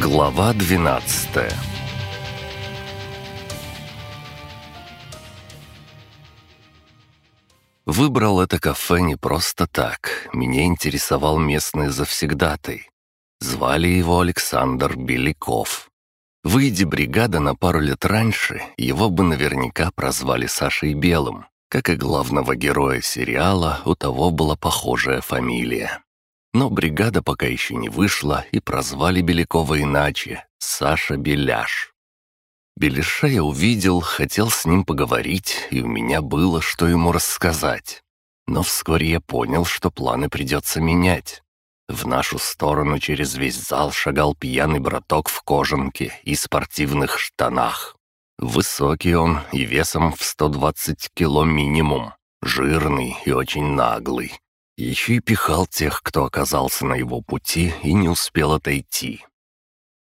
Глава 12 Выбрал это кафе не просто так. Меня интересовал местный завсегдатый. Звали его Александр Беляков. Выйди бригада на пару лет раньше, его бы наверняка прозвали Сашей Белым. Как и главного героя сериала, у того была похожая фамилия. Но бригада пока еще не вышла, и прозвали Белякова иначе — Саша Беляш. Беляша я увидел, хотел с ним поговорить, и у меня было, что ему рассказать. Но вскоре я понял, что планы придется менять. В нашу сторону через весь зал шагал пьяный браток в кожанке и спортивных штанах. Высокий он и весом в 120 кило минимум, жирный и очень наглый. Еще и пихал тех, кто оказался на его пути и не успел отойти.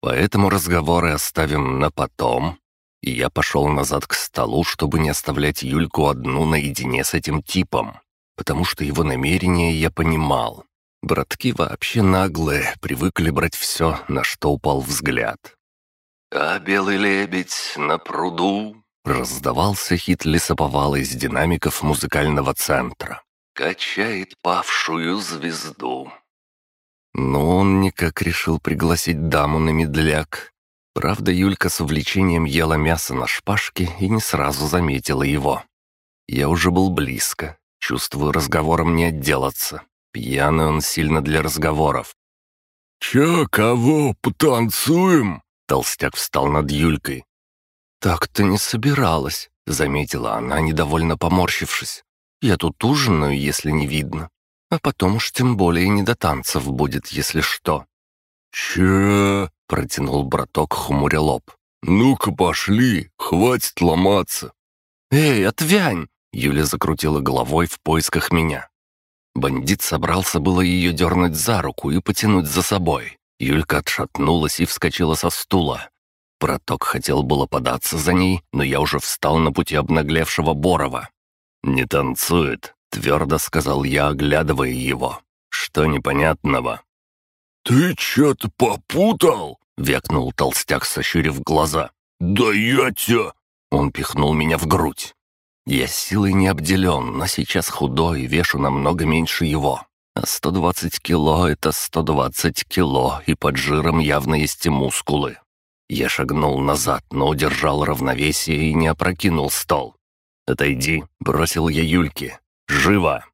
Поэтому разговоры оставим на потом, и я пошел назад к столу, чтобы не оставлять Юльку одну наедине с этим типом, потому что его намерения я понимал. Братки вообще наглые, привыкли брать все, на что упал взгляд. «А белый лебедь на пруду?» Раздавался хит лесоповала из динамиков музыкального центра качает павшую звезду». Но он никак решил пригласить даму на медляк. Правда, Юлька с увлечением ела мясо на шпажке и не сразу заметила его. Я уже был близко, чувствую, разговором не отделаться. Пьяный он сильно для разговоров. «Чё, кого, потанцуем?» Толстяк встал над Юлькой. «Так-то не собиралась», — заметила она, недовольно поморщившись. Я тут ужинаю, если не видно. А потом уж тем более не до танцев будет, если что». «Че?» — протянул браток, хмуря лоб. «Ну-ка пошли, хватит ломаться». «Эй, отвянь!» — Юля закрутила головой в поисках меня. Бандит собрался было ее дернуть за руку и потянуть за собой. Юлька отшатнулась и вскочила со стула. Браток хотел было податься за ней, но я уже встал на пути обнаглевшего Борова. «Не танцует», — твердо сказал я, оглядывая его. «Что непонятного?» «Ты что-то попутал?» — вякнул толстяк, сощурив глаза. «Да я тебя...» Он пихнул меня в грудь. Я силой не обделен, но сейчас худой и вешу намного меньше его. А 120 кило — это 120 кило, и под жиром явно есть и мускулы. Я шагнул назад, но удержал равновесие и не опрокинул стол. «Отойди», — бросил я Юльке. «Живо!»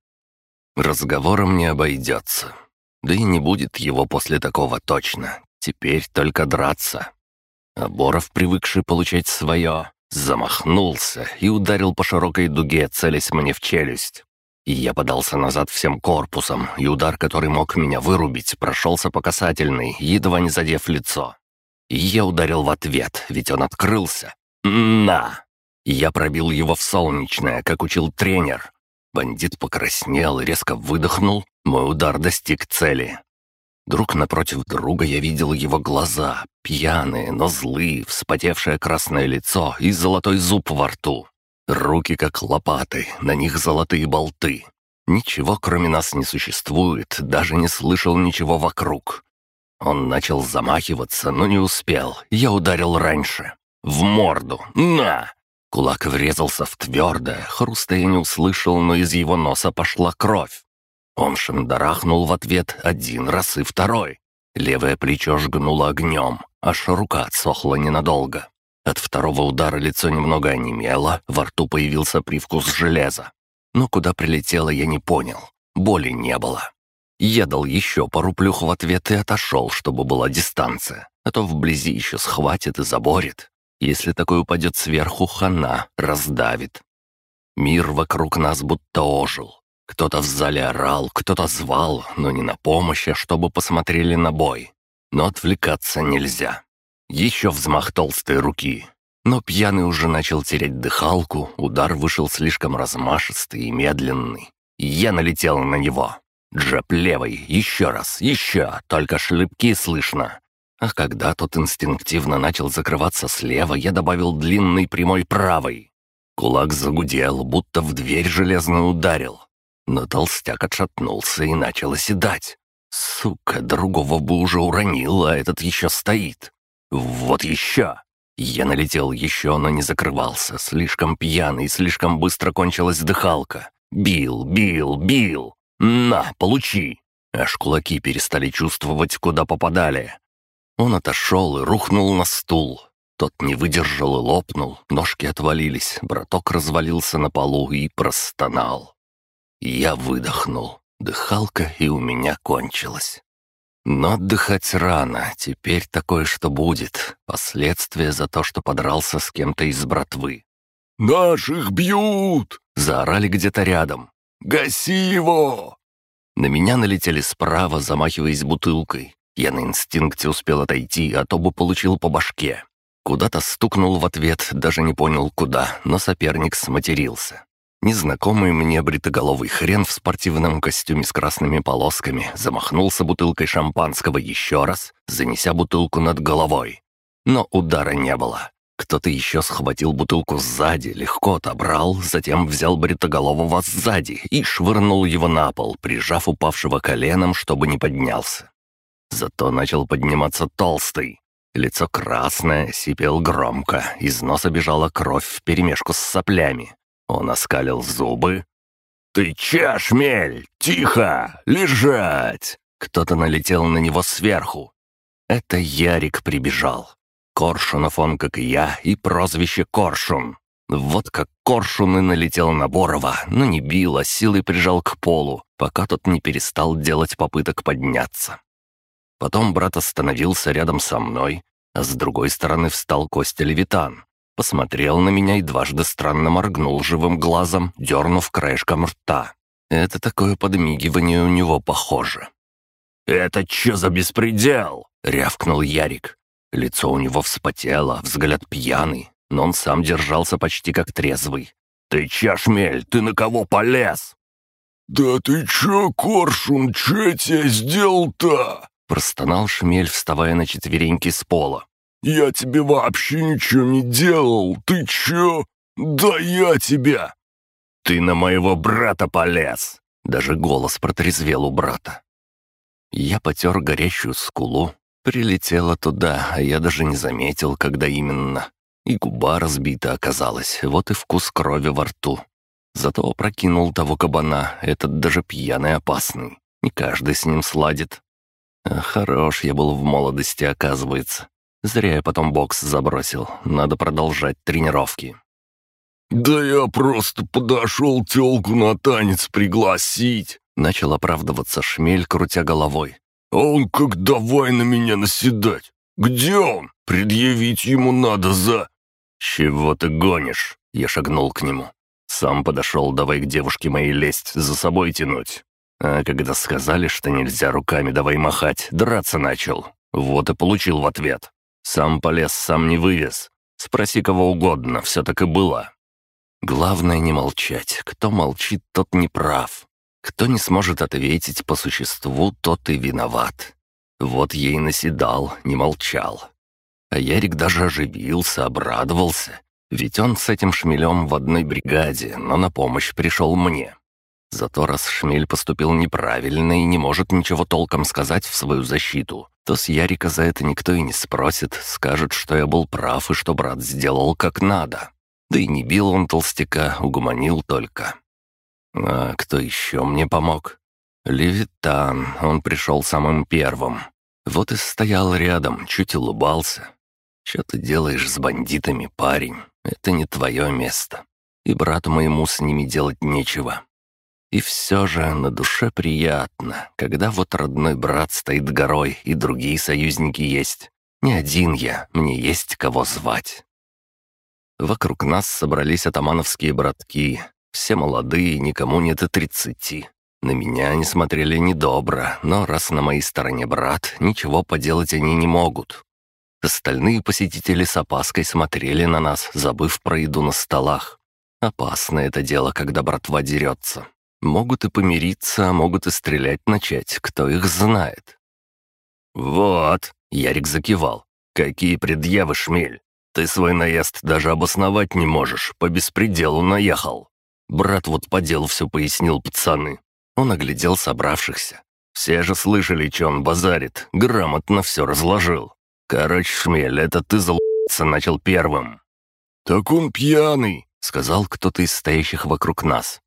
Разговором не обойдется. Да и не будет его после такого точно. Теперь только драться. А Боров, привыкший получать свое, замахнулся и ударил по широкой дуге, целясь мне в челюсть. И я подался назад всем корпусом, и удар, который мог меня вырубить, прошелся по касательной, едва не задев лицо. И я ударил в ответ, ведь он открылся. «На!» Я пробил его в солнечное, как учил тренер. Бандит покраснел резко выдохнул. Мой удар достиг цели. Друг напротив друга я видел его глаза, пьяные, но злые, вспотевшее красное лицо и золотой зуб во рту. Руки как лопаты, на них золотые болты. Ничего кроме нас не существует, даже не слышал ничего вокруг. Он начал замахиваться, но не успел. Я ударил раньше. В морду. На! Кулак врезался в твердое, хруста я не услышал, но из его носа пошла кровь. Он шандарахнул в ответ один раз и второй. Левое плечо жгнуло огнем, аж рука отсохла ненадолго. От второго удара лицо немного онемело, во рту появился привкус железа. Но куда прилетело, я не понял. Боли не было. Я дал еще пару плюх в ответ и отошел, чтобы была дистанция, а то вблизи еще схватит и заборет. Если такой упадет сверху, хана раздавит. Мир вокруг нас будто ожил. Кто-то в зале орал, кто-то звал, но не на помощь, а чтобы посмотрели на бой. Но отвлекаться нельзя. Еще взмах толстой руки. Но пьяный уже начал терять дыхалку, удар вышел слишком размашистый и медленный. Я налетел на него. Джеб левый, еще раз, еще, только шлепки слышно. А когда тот инстинктивно начал закрываться слева, я добавил длинный прямой правый. Кулак загудел, будто в дверь железную ударил. Но толстяк отшатнулся и начал оседать. Сука, другого бы уже уронил, а этот еще стоит. Вот еще. Я налетел еще, но не закрывался. Слишком пьяный, слишком быстро кончилась дыхалка. Бил, бил, бил. На, получи. Аж кулаки перестали чувствовать, куда попадали. Он отошел и рухнул на стул. Тот не выдержал и лопнул, ножки отвалились, браток развалился на полу и простонал. Я выдохнул. Дыхалка и у меня кончилась. Но отдыхать рано, теперь такое что будет. Последствия за то, что подрался с кем-то из братвы. «Наших бьют!» — заорали где-то рядом. «Гаси его!» На меня налетели справа, замахиваясь бутылкой. Я на инстинкте успел отойти, а то бы получил по башке. Куда-то стукнул в ответ, даже не понял куда, но соперник сматерился. Незнакомый мне бритоголовый хрен в спортивном костюме с красными полосками замахнулся бутылкой шампанского еще раз, занеся бутылку над головой. Но удара не было. Кто-то еще схватил бутылку сзади, легко отобрал, затем взял бритоголового сзади и швырнул его на пол, прижав упавшего коленом, чтобы не поднялся. Зато начал подниматься толстый. Лицо красное, сипел громко, из носа бежала кровь вперемешку с соплями. Он оскалил зубы. «Ты че, шмель? Тихо! Лежать!» Кто-то налетел на него сверху. Это Ярик прибежал. Коршунов он, как и я, и прозвище Коршун. Вот как Коршун и налетел на Борова, но не бил, а силой прижал к полу, пока тот не перестал делать попыток подняться. Потом брат остановился рядом со мной, а с другой стороны встал Костя Левитан посмотрел на меня и дважды странно моргнул живым глазом, дернув краешком рта. Это такое подмигивание у него похоже. «Это что за беспредел?» — рявкнул Ярик. Лицо у него вспотело, взгляд пьяный, но он сам держался почти как трезвый. «Ты чё, шмель, ты на кого полез?» «Да ты чё, Коршун, чё я тебе сделал-то?» Простонал шмель, вставая на четвереньки с пола. «Я тебе вообще ничего не делал! Ты чё? Да я тебя!» «Ты на моего брата полез!» Даже голос протрезвел у брата. Я потер горящую скулу, прилетела туда, а я даже не заметил, когда именно. И губа разбита оказалась, вот и вкус крови во рту. Зато опрокинул того кабана, этот даже пьяный опасный. Не каждый с ним сладит. Хорош я был в молодости, оказывается. Зря я потом бокс забросил. Надо продолжать тренировки. «Да я просто подошел телку на танец пригласить!» Начал оправдываться шмель, крутя головой. «А он как давай на меня наседать! Где он? Предъявить ему надо за...» «Чего ты гонишь?» Я шагнул к нему. Сам подошел, давай к девушке моей лезть, за собой тянуть. А когда сказали, что нельзя руками давай махать, драться начал. Вот и получил в ответ. Сам полез, сам не вывез. Спроси кого угодно, все так и было. Главное не молчать. Кто молчит, тот не прав. Кто не сможет ответить по существу, тот и виноват. Вот ей наседал, не молчал. А Ярик даже оживился, обрадовался. Ведь он с этим шмелем в одной бригаде, но на помощь пришел мне. Зато раз шмель поступил неправильно и не может ничего толком сказать в свою защиту, то с Ярика за это никто и не спросит, скажет, что я был прав и что брат сделал как надо. Да и не бил он толстяка, угомонил только. А кто еще мне помог? Левитан, он пришел самым первым. Вот и стоял рядом, чуть улыбался. «Что ты делаешь с бандитами, парень? Это не твое место. И брату моему с ними делать нечего. И все же на душе приятно, когда вот родной брат стоит горой и другие союзники есть. Не один я, мне есть кого звать. Вокруг нас собрались атамановские братки, все молодые, никому нет и тридцати. На меня они смотрели недобро, но раз на моей стороне брат, ничего поделать они не могут. Остальные посетители с опаской смотрели на нас, забыв про еду на столах. Опасно это дело, когда братва дерется. Могут и помириться, а могут и стрелять начать, кто их знает. «Вот», — Ярик закивал, — «какие предъявы, шмель! Ты свой наезд даже обосновать не можешь, по беспределу наехал». Брат вот по делу все пояснил пацаны. Он оглядел собравшихся. Все же слышали, что он базарит, грамотно все разложил. Короче, Шмель, это ты залупаться начал первым». «Так он пьяный», — сказал кто-то из стоящих вокруг нас.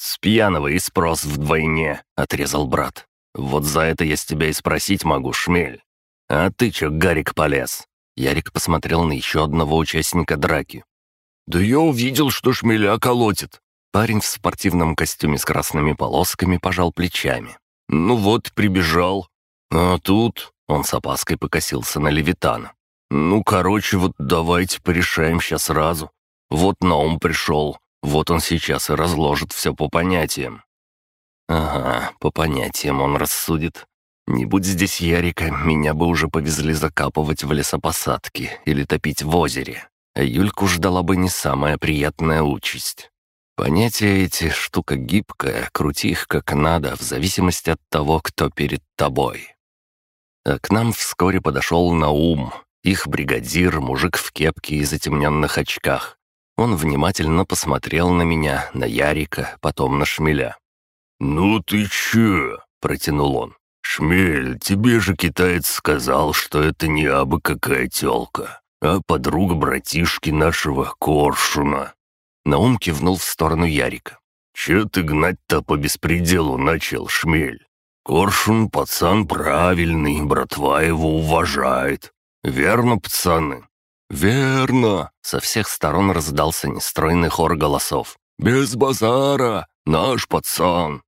«С пьяного и спрос вдвойне», — отрезал брат. «Вот за это я с тебя и спросить могу, Шмель. А ты чё, Гарик, полез?» Ярик посмотрел на еще одного участника драки. «Да я увидел, что шмеля колотит». Парень в спортивном костюме с красными полосками пожал плечами. «Ну вот, прибежал. А тут...» Он с опаской покосился на Левитана. «Ну, короче, вот давайте порешаем сейчас сразу. Вот Наум пришел, вот он сейчас и разложит все по понятиям». «Ага, по понятиям он рассудит. Не будь здесь Ярика, меня бы уже повезли закапывать в лесопосадке или топить в озере. А Юльку ждала бы не самая приятная участь. Понятия эти — штука гибкая, крути их как надо, в зависимости от того, кто перед тобой. А к нам вскоре подошел Наум, их бригадир, мужик в кепке и затемненных очках. Он внимательно посмотрел на меня, на Ярика, потом на Шмеля. «Ну ты чё?» — протянул он. «Шмель, тебе же китаец сказал, что это не абы какая тёлка, а подруга братишки нашего Коршуна. Наум кивнул в сторону Ярика. «Че ты гнать-то по беспределу начал, шмель? Коршун пацан правильный, братва его уважает. Верно, пацаны?» «Верно!» — со всех сторон раздался нестройный хор голосов. «Без базара! Наш пацан!»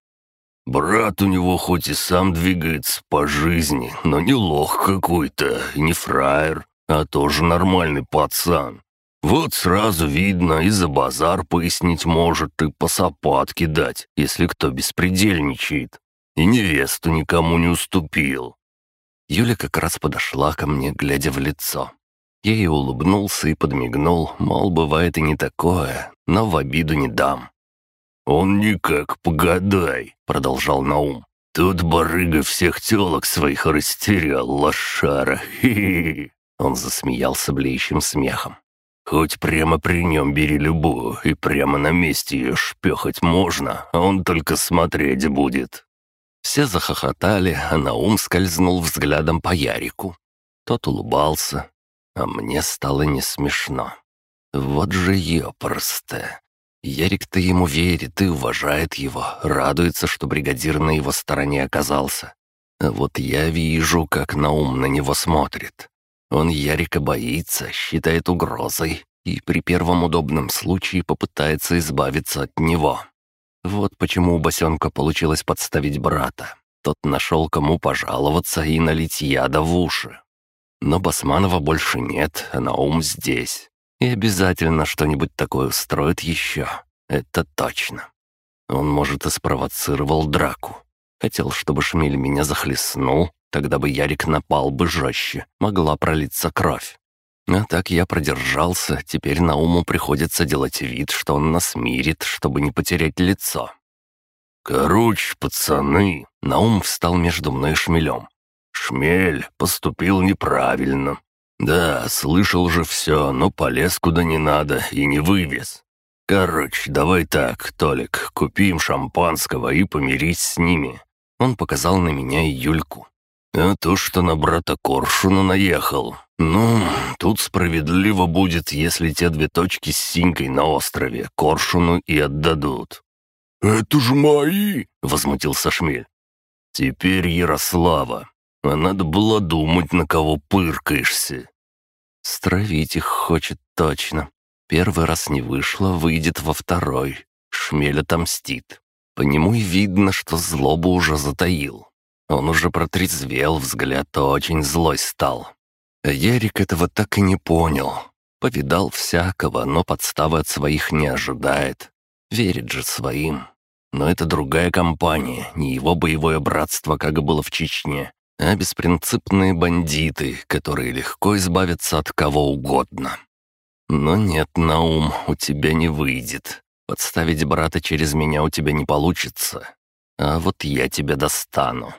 «Брат у него хоть и сам двигается по жизни, но не лох какой-то, не фраер, а тоже нормальный пацан. Вот сразу видно, и за базар пояснить может, и по сапатке дать, если кто беспредельничает. И невесту никому не уступил. Юля как раз подошла ко мне, глядя в лицо. Я ей улыбнулся и подмигнул, мол, бывает и не такое, но в обиду не дам. «Он никак, погадай», — продолжал Наум. «Тут барыга всех телок своих растерял, лошара, хи-хи». Он засмеялся блеющим смехом. Хоть прямо при нем бери любую, и прямо на месте ее шпехать можно, а он только смотреть будет». Все захохотали, а Наум скользнул взглядом по Ярику. Тот улыбался, а мне стало не смешно. Вот же ёпросто. Ярик-то ему верит и уважает его, радуется, что бригадир на его стороне оказался. А вот я вижу, как Наум на него смотрит. Он Ярика боится, считает угрозой и при первом удобном случае попытается избавиться от него. Вот почему у босенка получилось подставить брата. Тот нашел, кому пожаловаться и налить яда в уши. Но Басманова больше нет, а Наум здесь. И обязательно что-нибудь такое устроит еще. Это точно. Он, может, и спровоцировал драку. Хотел, чтобы Шмель меня захлестнул, Тогда бы Ярик напал бы жестче, могла пролиться кровь. А так я продержался, теперь на уму приходится делать вид, что он нас мирит, чтобы не потерять лицо. «Короче, пацаны!» — Наум встал между мной и шмелем. «Шмель поступил неправильно. Да, слышал же все, но полез куда не надо и не вывез. Короче, давай так, Толик, купим шампанского и помирись с ними». Он показал на меня и Юльку. А то, что на брата Коршуна наехал, ну, тут справедливо будет, если те две точки с синькой на острове Коршуну и отдадут». «Это же мои!» — возмутился Шмель. «Теперь Ярослава. А надо было думать, на кого пыркаешься». «Стравить их хочет точно. Первый раз не вышло, выйдет во второй. Шмель отомстит. По нему и видно, что злобу уже затаил. Он уже протрезвел, взгляд очень злой стал. Ярик этого так и не понял. Повидал всякого, но подставы от своих не ожидает. Верит же своим. Но это другая компания, не его боевое братство, как было в Чечне, а беспринципные бандиты, которые легко избавятся от кого угодно. Но нет, Наум, у тебя не выйдет. Подставить брата через меня у тебя не получится. А вот я тебя достану.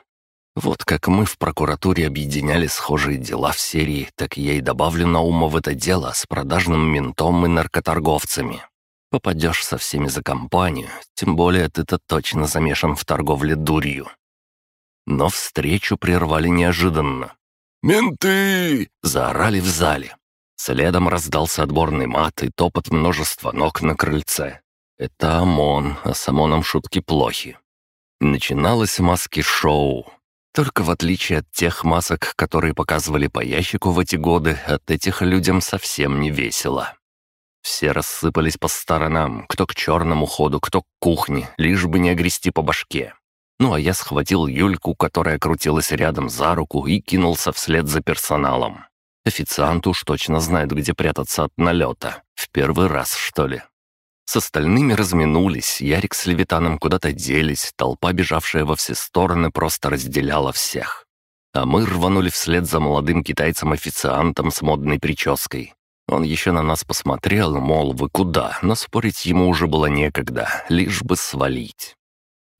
Вот как мы в прокуратуре объединяли схожие дела в серии, так я и добавлю Наума в это дело с продажным ментом и наркоторговцами. Попадешь со всеми за компанию, тем более ты-то точно замешан в торговле дурью. Но встречу прервали неожиданно. «Менты!» — заорали в зале. Следом раздался отборный мат и топот множества ног на крыльце. Это ОМОН, а с ОМОНом шутки плохи. Начиналось маски-шоу. Только в отличие от тех масок, которые показывали по ящику в эти годы, от этих людям совсем не весело. Все рассыпались по сторонам, кто к черному ходу, кто к кухне, лишь бы не огрести по башке. Ну а я схватил Юльку, которая крутилась рядом за руку, и кинулся вслед за персоналом. Официант уж точно знает, где прятаться от налета. В первый раз, что ли. С остальными разминулись, Ярик с Левитаном куда-то делись, толпа, бежавшая во все стороны, просто разделяла всех. А мы рванули вслед за молодым китайцем-официантом с модной прической. Он еще на нас посмотрел, мол, вы куда, но спорить ему уже было некогда, лишь бы свалить.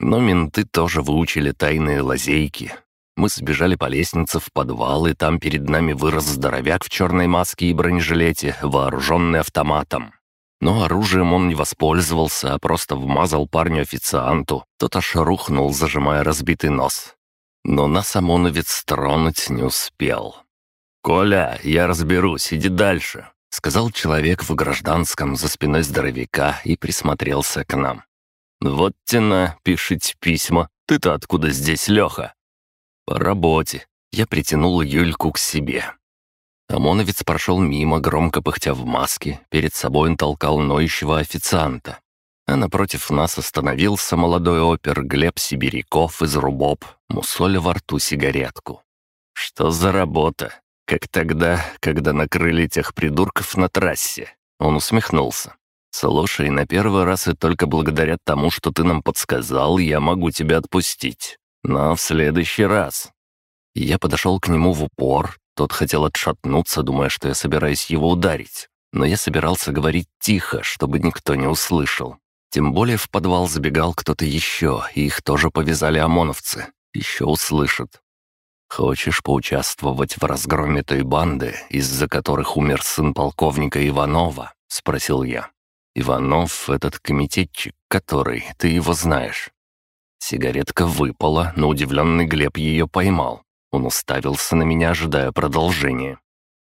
Но менты тоже выучили тайные лазейки. Мы сбежали по лестнице в подвал, и там перед нами вырос здоровяк в черной маске и бронежилете, вооруженный автоматом. Но оружием он не воспользовался, а просто вмазал парню-официанту. Тот аж рухнул, зажимая разбитый нос. Но нас ОМОНовец тронуть не успел. «Коля, я разберусь, иди дальше», — сказал человек в гражданском за спиной здоровяка и присмотрелся к нам. «Вот тена, пишите письма. Ты-то откуда здесь, Леха?» «По работе». Я притянул Юльку к себе. ОМОНовец прошел мимо, громко пыхтя в маске, перед собой он толкал ноющего официанта. А напротив нас остановился молодой опер Глеб Сибиряков из Рубоб, мусоля во рту сигаретку. «Что за работа? Как тогда, когда накрыли тех придурков на трассе?» Он усмехнулся. «Слушай, на первый раз и только благодаря тому, что ты нам подсказал, я могу тебя отпустить. Но в следующий раз...» Я подошел к нему в упор, тот хотел отшатнуться, думая, что я собираюсь его ударить. Но я собирался говорить тихо, чтобы никто не услышал. Тем более в подвал забегал кто-то еще, и их тоже повязали ОМОНовцы. Еще услышат. «Хочешь поучаствовать в разгроме той банды, из-за которых умер сын полковника Иванова?» — спросил я. «Иванов — этот комитетчик, который, ты его знаешь». Сигаретка выпала, но удивленный Глеб ее поймал. Он уставился на меня, ожидая продолжения.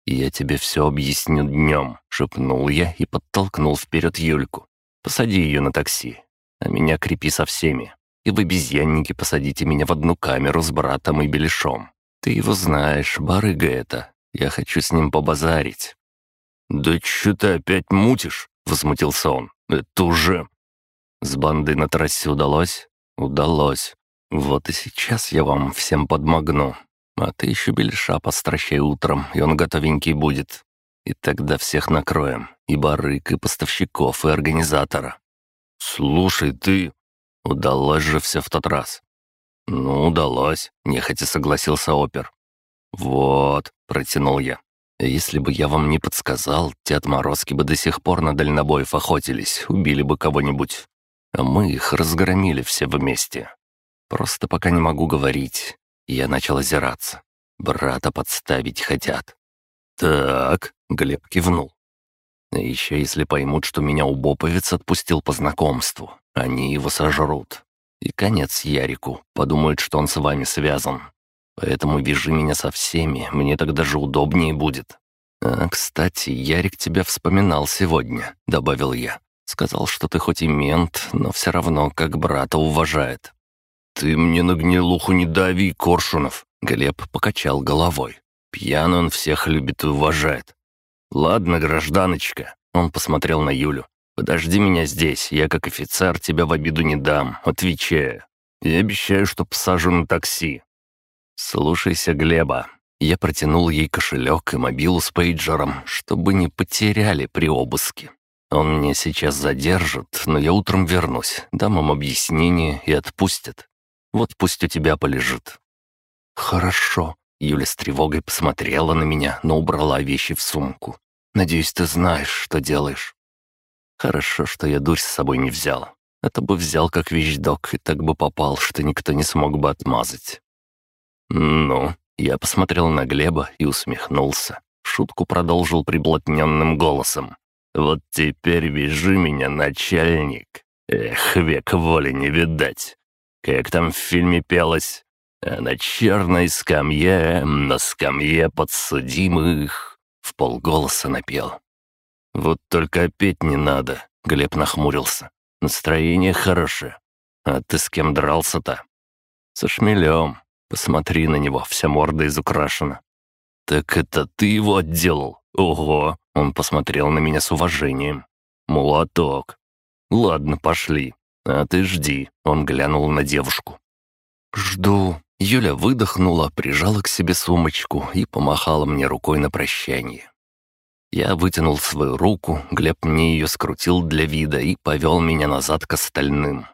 «Я тебе все объясню днем», — шепнул я и подтолкнул вперед Юльку. «Посади ее на такси, а меня крепи со всеми. И в обезьяннике посадите меня в одну камеру с братом и Беляшом. Ты его знаешь, барыга это. Я хочу с ним побазарить». «Да что ты опять мутишь?» — возмутился он. «Это уже...» «С бандой на трассе удалось?» «Удалось. Вот и сейчас я вам всем подмогну. А ты еще Беляша постращай утром, и он готовенький будет. И тогда всех накроем. И барык, и поставщиков, и организатора. Слушай, ты... Удалось же все в тот раз. Ну, удалось, нехотя согласился опер. Вот, протянул я. Если бы я вам не подсказал, те отморозки бы до сих пор на дальнобоев охотились, убили бы кого-нибудь. А мы их разгромили все вместе. Просто пока не могу говорить. Я начал озираться. Брата подставить хотят. «Так», — Глеб кивнул. А еще если поймут, что меня убоповец отпустил по знакомству, они его сожрут. И конец Ярику, подумают, что он с вами связан. Поэтому вяжи меня со всеми, мне тогда же удобнее будет. А, кстати, Ярик тебя вспоминал сегодня», — добавил я. «Сказал, что ты хоть и мент, но все равно как брата уважает». «Ты мне на гнилуху не дави, Коршунов!» Глеб покачал головой. «Пьян он всех любит и уважает». «Ладно, гражданочка», — он посмотрел на Юлю. «Подожди меня здесь, я как офицер тебя в обиду не дам, отвечаю. И обещаю, что посажу на такси». «Слушайся Глеба». Я протянул ей кошелек и мобилу с пейджером, чтобы не потеряли при обыске. Он меня сейчас задержит, но я утром вернусь, дам им объяснение и отпустят. Вот пусть у тебя полежит». «Хорошо», — Юля с тревогой посмотрела на меня, но убрала вещи в сумку. «Надеюсь, ты знаешь, что делаешь». «Хорошо, что я дурь с собой не взял. Это бы взял как вещдок и так бы попал, что никто не смог бы отмазать». «Ну?» — я посмотрел на Глеба и усмехнулся. Шутку продолжил приблотненным голосом. «Вот теперь вяжи меня, начальник. Эх, век воли не видать. Как там в фильме пелось? А на черной скамье, на скамье подсудимых...» В полголоса напел. «Вот только опять не надо», — Глеб нахмурился. «Настроение хорошее. А ты с кем дрался-то?» «Со шмелем. Посмотри на него, вся морда изукрашена». «Так это ты его отделал? Ого!» Он посмотрел на меня с уважением. «Молоток. Ладно, пошли. А ты жди», — он глянул на девушку. «Жду». Юля выдохнула, прижала к себе сумочку и помахала мне рукой на прощание. Я вытянул свою руку, Глеб мне ее скрутил для вида и повел меня назад к остальным.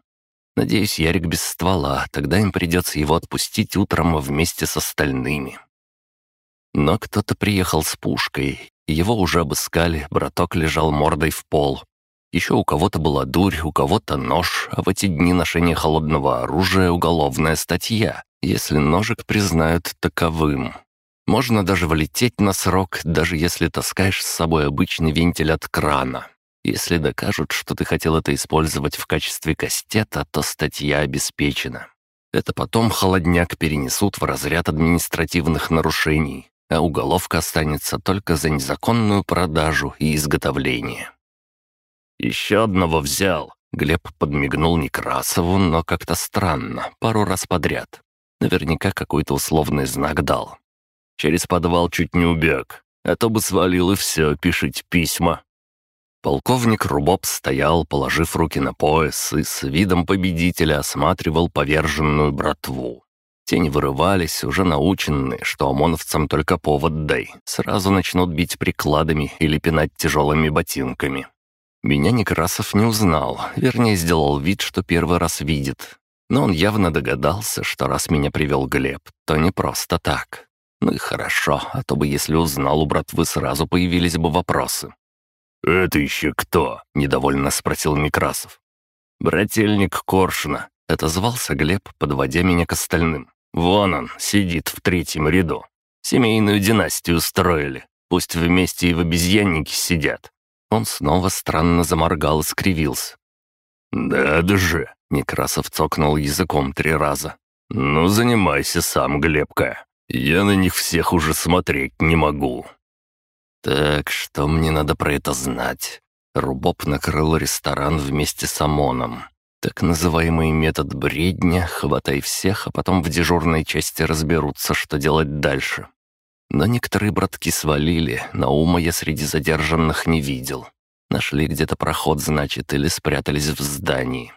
Надеюсь, Ярик без ствола, тогда им придется его отпустить утром вместе с остальными. Но кто-то приехал с пушкой, его уже обыскали, браток лежал мордой в пол. Еще у кого-то была дурь, у кого-то нож, а в эти дни ношение холодного оружия — уголовная статья, если ножик признают таковым. Можно даже влететь на срок, даже если таскаешь с собой обычный вентиль от крана. Если докажут, что ты хотел это использовать в качестве кастета, то статья обеспечена. Это потом холодняк перенесут в разряд административных нарушений, а уголовка останется только за незаконную продажу и изготовление. «Еще одного взял», — Глеб подмигнул Некрасову, но как-то странно, пару раз подряд. Наверняка какой-то условный знак дал. Через подвал чуть не убег, а то бы свалил и все, пишите письма. Полковник Рубоб стоял, положив руки на пояс, и с видом победителя осматривал поверженную братву. Тени вырывались, уже наученные, что ОМОНовцам только повод дай. Сразу начнут бить прикладами или пинать тяжелыми ботинками. Меня Некрасов не узнал, вернее, сделал вид, что первый раз видит. Но он явно догадался, что раз меня привел Глеб, то не просто так. Ну и хорошо, а то бы, если узнал у братвы, сразу появились бы вопросы. «Это еще кто?» — недовольно спросил Некрасов. «Брательник Коршуна», — отозвался Глеб, подводя меня к остальным. Вон он, сидит в третьем ряду. Семейную династию устроили. Пусть вместе и в обезьяннике сидят». Он снова странно заморгал и скривился. «Да-да же!» — Некрасов цокнул языком три раза. «Ну, занимайся сам, Глебка. Я на них всех уже смотреть не могу». «Так, что мне надо про это знать?» Рубоп накрыл ресторан вместе с ОМОНом. Так называемый метод бредня «хватай всех, а потом в дежурной части разберутся, что делать дальше». Но некоторые братки свалили, Наума я среди задержанных не видел. Нашли где-то проход, значит, или спрятались в здании.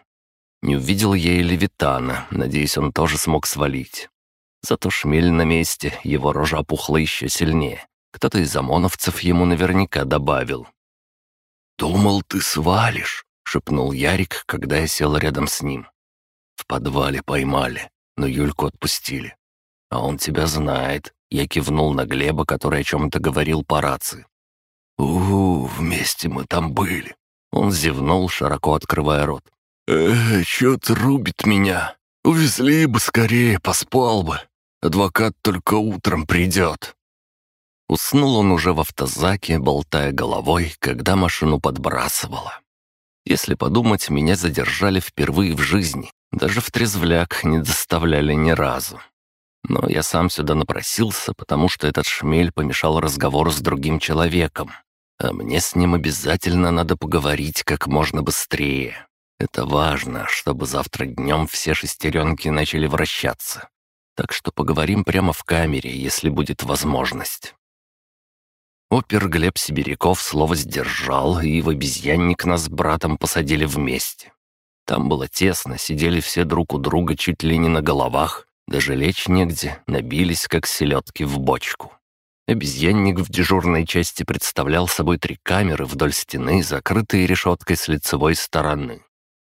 Не увидел я и Левитана, надеюсь, он тоже смог свалить. Зато шмель на месте, его рожа опухла еще сильнее. Кто-то из ОМОНовцев ему наверняка добавил. «Думал, ты свалишь», шепнул Ярик, когда я сел рядом с ним. «В подвале поймали, но Юльку отпустили. А он тебя знает». Я кивнул на Глеба, который о чем-то говорил по рации. «Угу, вместе мы там были». Он зевнул, широко открывая рот. «Эх, чё-то рубит меня. Увезли бы скорее, поспал бы. Адвокат только утром придет». Уснул он уже в автозаке, болтая головой, когда машину подбрасывало. Если подумать, меня задержали впервые в жизни. Даже в трезвляк не доставляли ни разу. Но я сам сюда напросился, потому что этот шмель помешал разговору с другим человеком. А мне с ним обязательно надо поговорить как можно быстрее. Это важно, чтобы завтра днем все шестеренки начали вращаться. Так что поговорим прямо в камере, если будет возможность. Опер Глеб Сибиряков слово сдержал, и в обезьянник нас с братом посадили вместе. Там было тесно, сидели все друг у друга чуть ли не на головах, даже лечь негде, набились, как селедки в бочку. Обезьянник в дежурной части представлял собой три камеры вдоль стены, закрытые решеткой с лицевой стороны.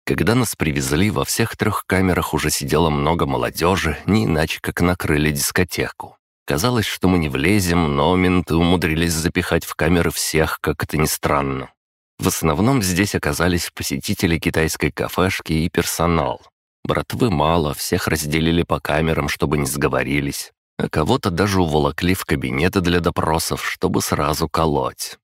Когда нас привезли, во всех трех камерах уже сидело много молодежи, не иначе как накрыли дискотеку. Казалось, что мы не влезем, но менты умудрились запихать в камеры всех, как это ни странно. В основном здесь оказались посетители китайской кафешки и персонал. Братвы мало, всех разделили по камерам, чтобы не сговорились. А кого-то даже уволокли в кабинеты для допросов, чтобы сразу колоть.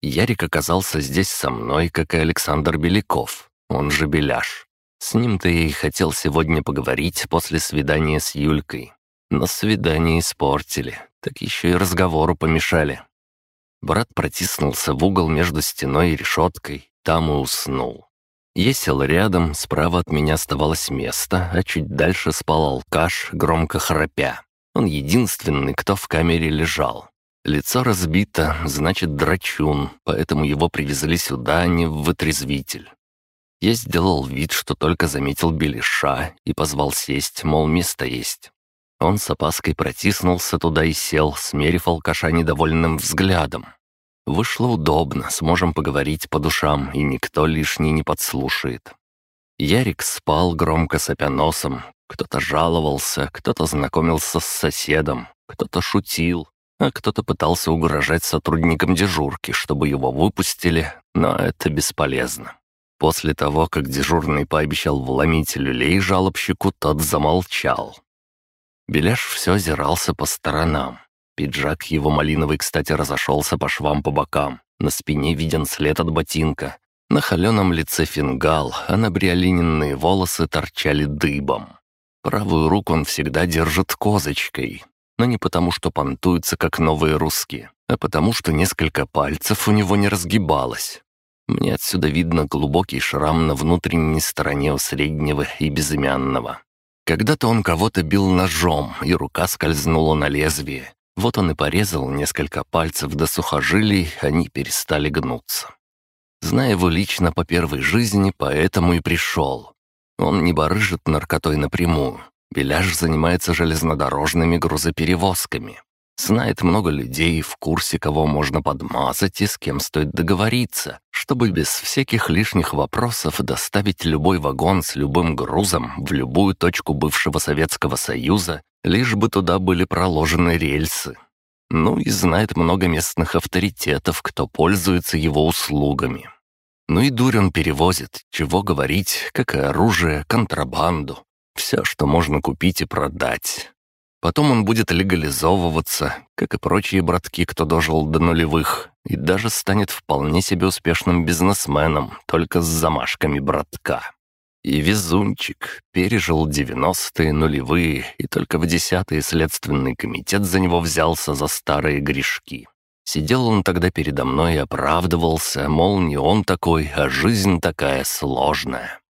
Ярик оказался здесь со мной, как и Александр Беляков, он же Беляш. С ним-то я и хотел сегодня поговорить после свидания с Юлькой. Но свидание испортили, так еще и разговору помешали. Брат протиснулся в угол между стеной и решеткой, там и уснул. Я сел рядом, справа от меня оставалось место, а чуть дальше спал алкаш, громко храпя. Он единственный, кто в камере лежал. Лицо разбито, значит, драчун, поэтому его привезли сюда, а не в вытрезвитель. Я сделал вид, что только заметил Белиша и позвал сесть, мол, место есть. Он с опаской протиснулся туда и сел, смерив алкаша недовольным взглядом. Вышло удобно, сможем поговорить по душам, и никто лишний не подслушает. Ярик спал, громко сопя носом. Кто-то жаловался, кто-то знакомился с соседом, кто-то шутил, а кто-то пытался угрожать сотрудникам дежурки, чтобы его выпустили, но это бесполезно. После того, как дежурный пообещал вломить люлей жалобщику, тот замолчал. Беляш все озирался по сторонам. Пиджак его малиновый, кстати, разошелся по швам по бокам. На спине виден след от ботинка. На холеном лице фингал, а на бриолиненные волосы торчали дыбом. Правую руку он всегда держит козочкой. Но не потому, что понтуется, как новые русские, а потому, что несколько пальцев у него не разгибалось. Мне отсюда видно глубокий шрам на внутренней стороне у среднего и безымянного. Когда-то он кого-то бил ножом, и рука скользнула на лезвие. Вот он и порезал несколько пальцев до сухожилий, они перестали гнуться. Зная его лично по первой жизни, поэтому и пришел. Он не барыжит наркотой напрямую. Беляж занимается железнодорожными грузоперевозками. Знает много людей, в курсе, кого можно подмазать и с кем стоит договориться, чтобы без всяких лишних вопросов доставить любой вагон с любым грузом в любую точку бывшего Советского Союза, лишь бы туда были проложены рельсы. Ну и знает много местных авторитетов, кто пользуется его услугами. Ну и дурь он перевозит, чего говорить, как и оружие, контрабанду. Все, что можно купить и продать. Потом он будет легализовываться, как и прочие братки, кто дожил до нулевых, и даже станет вполне себе успешным бизнесменом, только с замашками братка. И везунчик пережил девяностые, нулевые, и только в десятые следственный комитет за него взялся за старые грешки. Сидел он тогда передо мной и оправдывался, мол, не он такой, а жизнь такая сложная.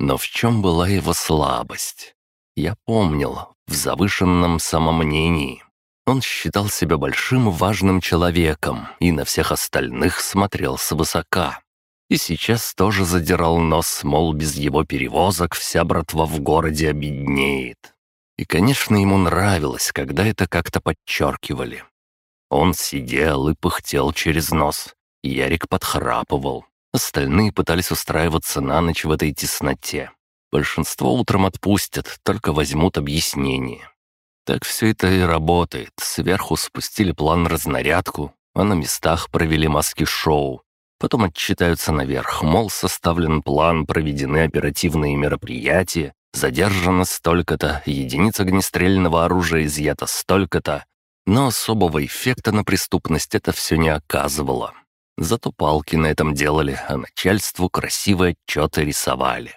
Но в чем была его слабость? Я помнил, в завышенном самомнении. Он считал себя большим важным человеком и на всех остальных смотрел свысока. И сейчас тоже задирал нос, мол, без его перевозок вся братва в городе обеднеет. И, конечно, ему нравилось, когда это как-то подчеркивали. Он сидел и пыхтел через нос. Ярик подхрапывал. Остальные пытались устраиваться на ночь в этой тесноте. Большинство утром отпустят, только возьмут объяснение. Так все это и работает. Сверху спустили план разнарядку, а на местах провели маски-шоу. Потом отчитаются наверх, мол, составлен план, проведены оперативные мероприятия, задержано столько-то, единиц огнестрельного оружия изъято столько-то. Но особого эффекта на преступность это все не оказывало. Зато палки на этом делали, а начальству красивые отчеты рисовали.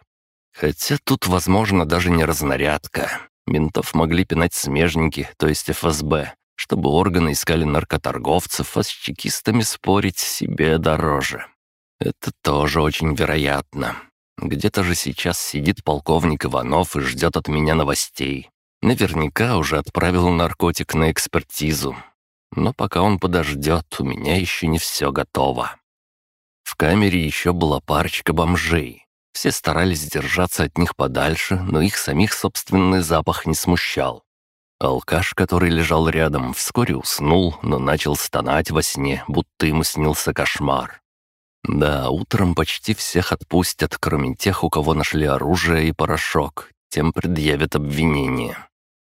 Хотя тут, возможно, даже не разнарядка. Ментов могли пинать смежники, то есть ФСБ, чтобы органы искали наркоторговцев, а с чекистами спорить себе дороже. Это тоже очень вероятно. Где-то же сейчас сидит полковник Иванов и ждет от меня новостей. Наверняка уже отправил наркотик на экспертизу. Но пока он подождет, у меня еще не все готово. В камере еще была парочка бомжей. Все старались держаться от них подальше, но их самих собственный запах не смущал. Алкаш, который лежал рядом, вскоре уснул, но начал стонать во сне, будто ему снился кошмар. Да, утром почти всех отпустят, кроме тех, у кого нашли оружие и порошок. Тем предъявят обвинение.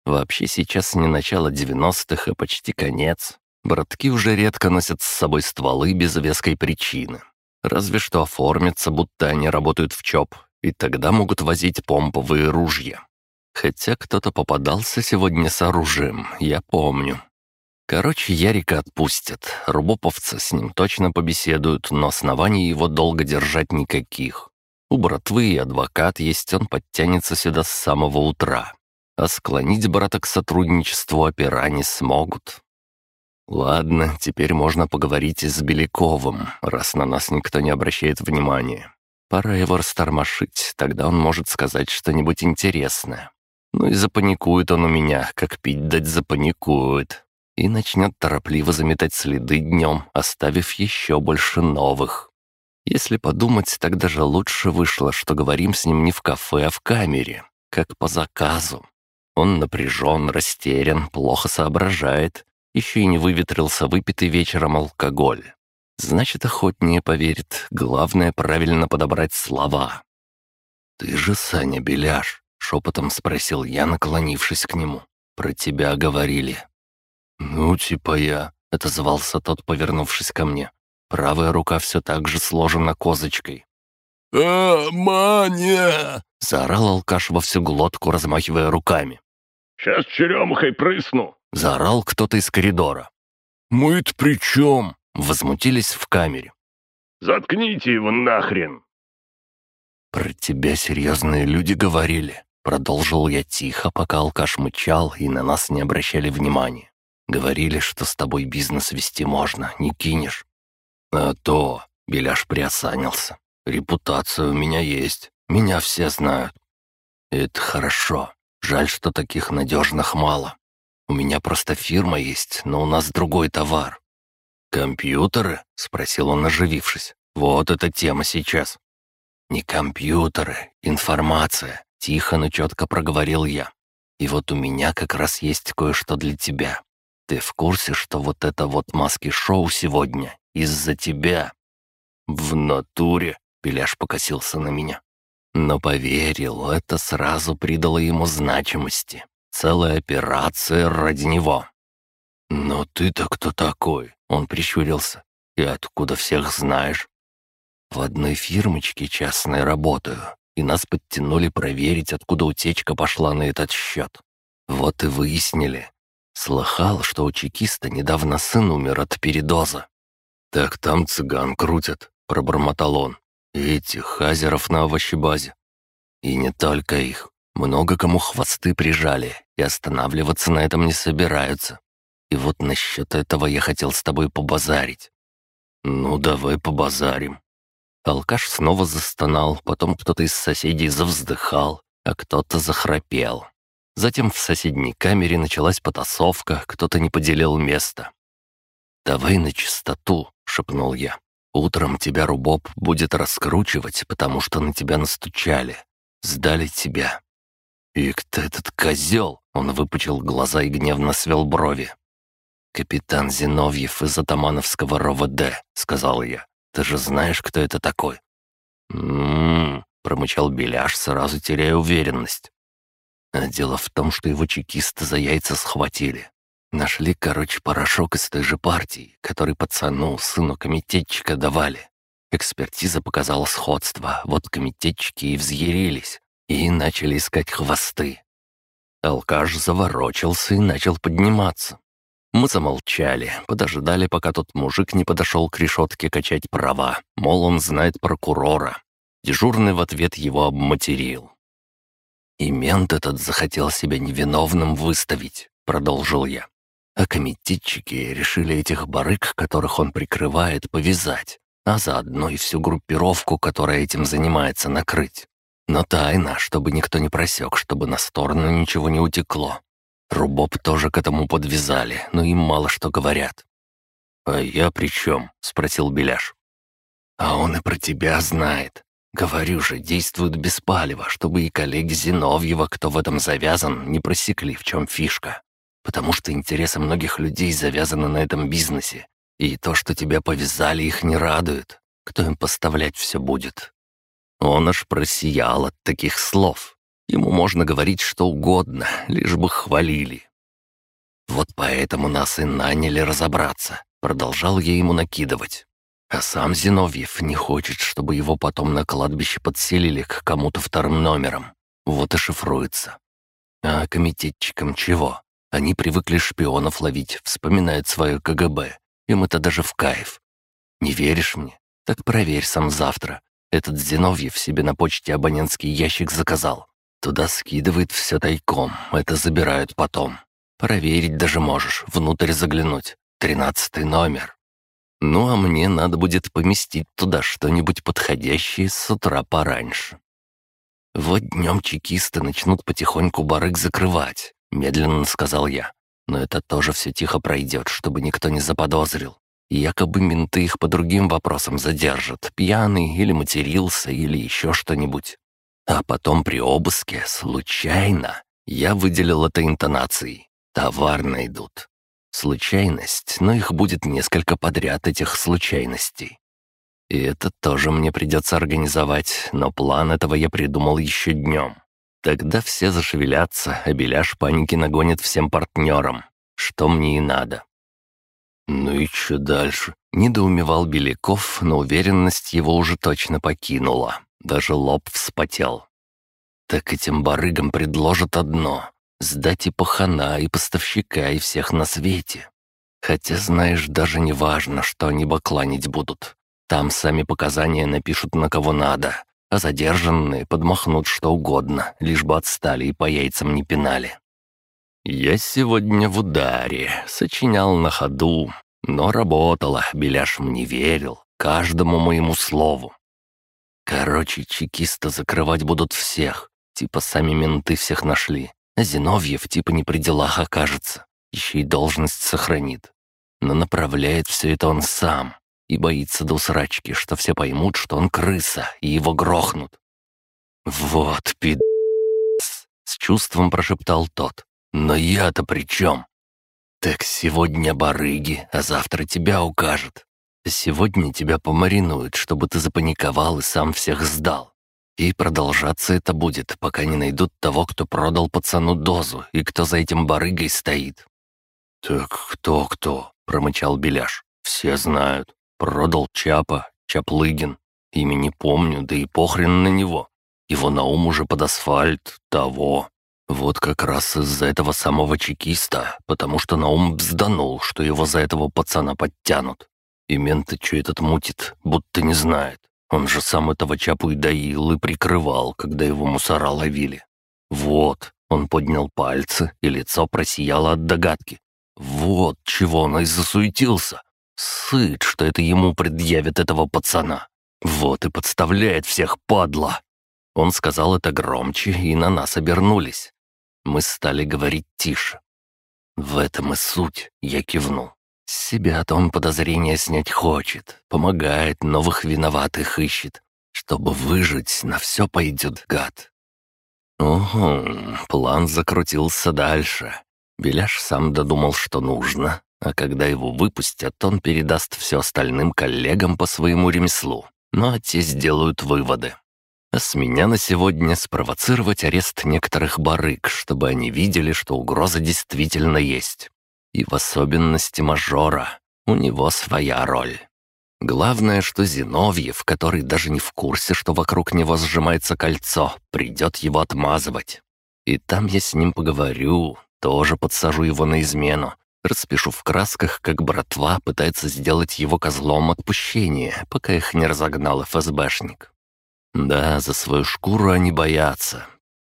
Вообще сейчас не начало 90-х, а почти конец. Братки уже редко носят с собой стволы без веской причины. Разве что оформятся, будто они работают в ЧОП, и тогда могут возить помповые ружья. Хотя кто-то попадался сегодня с оружием, я помню. Короче, Ярика отпустят. Рубоповцы с ним точно побеседуют, но оснований его долго держать никаких. У братвы и адвокат есть, он подтянется сюда с самого утра. А склонить брата к сотрудничеству опера не смогут. Ладно, теперь можно поговорить и с Беляковым, раз на нас никто не обращает внимания. Пора его растормошить, тогда он может сказать что-нибудь интересное. Ну и запаникует он у меня, как пить дать запаникует. И начнет торопливо заметать следы днем, оставив еще больше новых. Если подумать, так даже лучше вышло, что говорим с ним не в кафе, а в камере, как по заказу. Он напряжен, растерян, плохо соображает, еще и не выветрился выпитый вечером алкоголь. Значит, охотнее поверит. Главное, правильно подобрать слова. «Ты же Саня Беляш», — шепотом спросил я, наклонившись к нему. «Про тебя говорили». «Ну, типа я», — отозвался тот, повернувшись ко мне. Правая рука все так же сложена козочкой. «А, Маня!» — заорал алкаш во всю глотку, размахивая руками. «Сейчас черемухой прысну!» — заорал кто-то из коридора. «Мы-то при чем?» — возмутились в камере. «Заткните его нахрен!» «Про тебя серьезные люди говорили», — продолжил я тихо, пока алкаш мычал и на нас не обращали внимания. «Говорили, что с тобой бизнес вести можно, не кинешь. «А то!» — Беляш приосанился. «Репутация у меня есть. Меня все знают». «Это хорошо. Жаль, что таких надежных мало. У меня просто фирма есть, но у нас другой товар». «Компьютеры?» — спросил он, оживившись. «Вот эта тема сейчас». «Не компьютеры, информация», — тихо, но четко проговорил я. «И вот у меня как раз есть кое-что для тебя. Ты в курсе, что вот это вот маски-шоу сегодня из-за тебя». «В натуре?» — Беляш покосился на меня. Но поверил, это сразу придало ему значимости. Целая операция ради него. «Но ты-то кто такой?» — он прищурился. «И откуда всех знаешь?» «В одной фирмочке частной работаю, и нас подтянули проверить, откуда утечка пошла на этот счет. Вот и выяснили. Слыхал, что у чекиста недавно сын умер от передоза. «Так там цыган крутят», — пробормотал он. «И этих хазеров на овощебазе». «И не только их. Много кому хвосты прижали, и останавливаться на этом не собираются. И вот насчет этого я хотел с тобой побазарить». «Ну, давай побазарим». Алкаш снова застонал, потом кто-то из соседей завздыхал, а кто-то захрапел. Затем в соседней камере началась потасовка, кто-то не поделил место. «Давай на чистоту», — шепнул я. «Утром тебя Рубоб будет раскручивать, потому что на тебя настучали. Сдали тебя». «И кто этот козел?» — он выпучил глаза и гневно свел брови. «Капитан Зиновьев из Атамановского РОВД», — сказал я. «Ты же знаешь, кто это такой?» «М-м-м», промычал Беляш, сразу теряя уверенность. А дело в том, что его чекисты за яйца схватили. Нашли, короче, порошок из той же партии, который пацану, сыну комитетчика, давали. Экспертиза показала сходство, вот комитетчики и взъярились, и начали искать хвосты. Алкаш заворочился и начал подниматься. Мы замолчали, подождали, пока тот мужик не подошел к решетке качать права, мол, он знает прокурора. Дежурный в ответ его обматерил. «И мент этот захотел себя невиновным выставить», — продолжил я. А комитетчики решили этих барыг, которых он прикрывает, повязать, а заодно и всю группировку, которая этим занимается, накрыть. Но тайно, чтобы никто не просек, чтобы на сторону ничего не утекло. Рубоб тоже к этому подвязали, но им мало что говорят. «А я при чем?» — спросил Беляш. «А он и про тебя знает. Говорю же, действуют без палева, чтобы и коллеги Зиновьева, кто в этом завязан, не просекли, в чем фишка потому что интересы многих людей завязаны на этом бизнесе, и то, что тебя повязали, их не радует. Кто им поставлять все будет? Он аж просиял от таких слов. Ему можно говорить что угодно, лишь бы хвалили. Вот поэтому нас и наняли разобраться. Продолжал я ему накидывать. А сам Зиновьев не хочет, чтобы его потом на кладбище подселили к кому-то вторым номером. Вот и шифруется. А комитетчикам чего? Они привыкли шпионов ловить, вспоминают свое КГБ. Им это даже в кайф. Не веришь мне? Так проверь сам завтра. Этот Зиновьев себе на почте абонентский ящик заказал. Туда скидывает все тайком, это забирают потом. Проверить даже можешь, внутрь заглянуть. Тринадцатый номер. Ну а мне надо будет поместить туда что-нибудь подходящее с утра пораньше. Вот днем чекисты начнут потихоньку барык закрывать, медленно сказал я. Но это тоже все тихо пройдет, чтобы никто не заподозрил. Якобы менты их по другим вопросам задержат, пьяный или матерился, или еще что-нибудь. А потом при обыске, случайно, я выделил это интонацией. Товар найдут. Случайность, но их будет несколько подряд этих случайностей. И это тоже мне придется организовать, но план этого я придумал еще днем. Тогда все зашевелятся, а беляш паники нагонит всем партнерам, что мне и надо. «Ну и что дальше?» — недоумевал Беляков, но уверенность его уже точно покинула. Даже лоб вспотел. «Так этим барыгам предложат одно — сдать и пахана, и поставщика, и всех на свете. Хотя, знаешь, даже не важно, что они бакланить будут. Там сами показания напишут на кого надо, а задержанные подмахнут что угодно, лишь бы отстали и по яйцам не пинали. Я сегодня в ударе, сочинял на ходу, но работало, Беляш мне верил, каждому моему слову. Короче, чекиста закрывать будут всех, типа сами менты всех нашли, а Зиновьев типа не при делах окажется, еще и должность сохранит. Но направляет все это он сам, и боится до усрачки, что все поймут, что он крыса, и его грохнут. «Вот пид...» — с чувством прошептал тот. «Но я-то при чем?» «Так сегодня барыги, а завтра тебя укажут. Сегодня тебя помаринуют, чтобы ты запаниковал и сам всех сдал. И продолжаться это будет, пока не найдут того, кто продал пацану дозу и кто за этим барыгой стоит». «Так кто-кто?» — промычал Беляш. «Все знают. Продал Чапа, Чаплыгин. Имя не помню, да и похрен на него. Его на ум уже под асфальт, того. Вот как раз из-за этого самого чекиста, потому что Наум бзданул, что его за этого пацана подтянут. И менты что этот мутит, будто не знает. Он же сам этого чапу и доил, и прикрывал, когда его мусора ловили. Вот, он поднял пальцы, и лицо просияло от догадки. Вот чего он и засуетился. Сыт, что это ему предъявит этого пацана. Вот и подставляет всех, падла. Он сказал это громче, и на нас обернулись. Мы стали говорить тише. В этом и суть, я кивнул. С себя-то он подозрения снять хочет, помогает, новых виноватых ищет. Чтобы выжить, на все пойдет гад. Угу, план закрутился дальше. Беляш сам додумал, что нужно, а когда его выпустят, он передаст все остальным коллегам по своему ремеслу. Ну а те сделают выводы. С меня на сегодня спровоцировать арест некоторых барыг, чтобы они видели, что угроза действительно есть. И в особенности мажора. У него своя роль. Главное, что Зиновьев, который даже не в курсе, что вокруг него сжимается кольцо, придет его отмазывать. И там я с ним поговорю, тоже подсажу его на измену, Распишу в красках, как братва пытается сделать его козлом отпущения, пока их не разогнал ФСБшник. Да, за свою шкуру они боятся.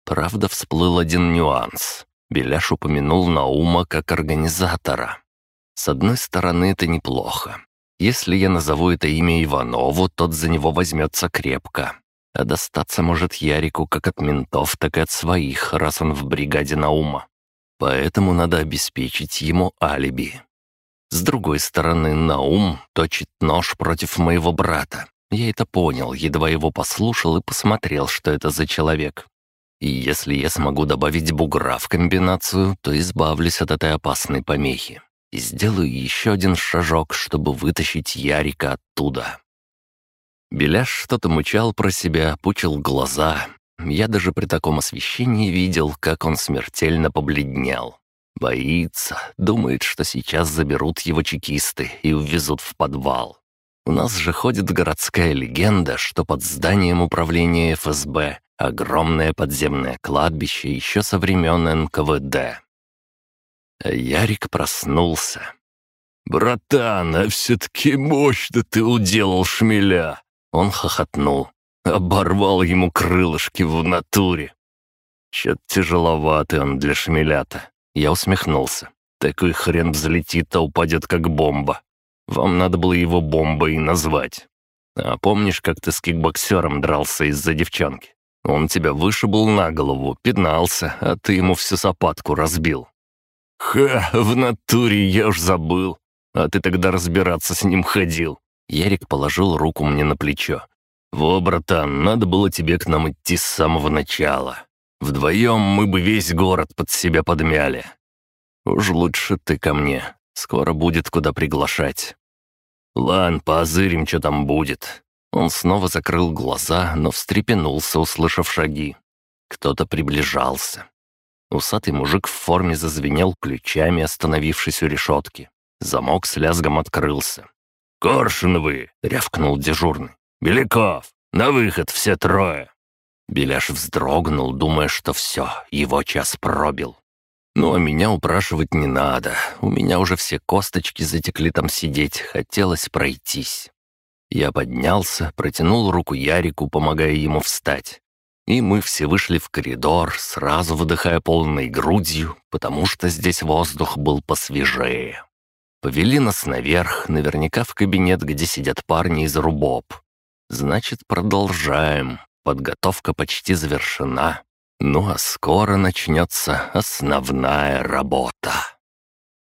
Правда, всплыл один нюанс. Беляш упомянул Наума как организатора. С одной стороны, это неплохо. Если я назову это имя Иванову, тот за него возьмется крепко. А достаться может Ярику как от ментов, так и от своих, раз он в бригаде Наума поэтому надо обеспечить ему алиби. С другой стороны, Наум точит нож против моего брата. Я это понял, едва его послушал и посмотрел, что это за человек. И если я смогу добавить бугра в комбинацию, то избавлюсь от этой опасной помехи. И сделаю еще один шажок, чтобы вытащить Ярика оттуда. Беляш что-то мучал про себя, пучил глаза, я даже при таком освещении видел, как он смертельно побледнел. Боится, думает, что сейчас заберут его чекисты и увезут в подвал. У нас же ходит городская легенда, что под зданием управления ФСБ огромное подземное кладбище еще со времен НКВД. Ярик проснулся. «Братан, а все-таки мощно ты уделал шмеля!» Он хохотнул. Оборвал ему крылышки в натуре. Чё-то тяжеловатый он для шмелята. Я усмехнулся. Такой хрен взлетит, а упадет как бомба. Вам надо было его бомбой назвать. А помнишь, как ты с кикбоксером дрался из-за девчонки? Он тебя вышибл на голову, пинался, а ты ему всю сапатку разбил. Ха, в натуре я уж забыл. А ты тогда разбираться с ним ходил. Ярик положил руку мне на плечо. «Во, братан, надо было тебе к нам идти с самого начала. Вдвоем мы бы весь город под себя подмяли. Уж лучше ты ко мне. Скоро будет куда приглашать. Лан, позырим, что там будет. Он снова закрыл глаза, но встрепенулся, услышав шаги. Кто-то приближался. Усатый мужик в форме зазвенел ключами, остановившись у решетки. Замок с лязгом открылся. «Коршуновы!» — рявкнул дежурный. «Беляков! На выход все трое!» Беляш вздрогнул, думая, что все, его час пробил. Ну, а меня упрашивать не надо. У меня уже все косточки затекли там сидеть, хотелось пройтись. Я поднялся, протянул руку Ярику, помогая ему встать. И мы все вышли в коридор, сразу выдыхая полной грудью, потому что здесь воздух был посвежее. Повели нас наверх, наверняка в кабинет, где сидят парни из Рубоб. Значит, продолжаем. Подготовка почти завершена. Ну а скоро начнется основная работа.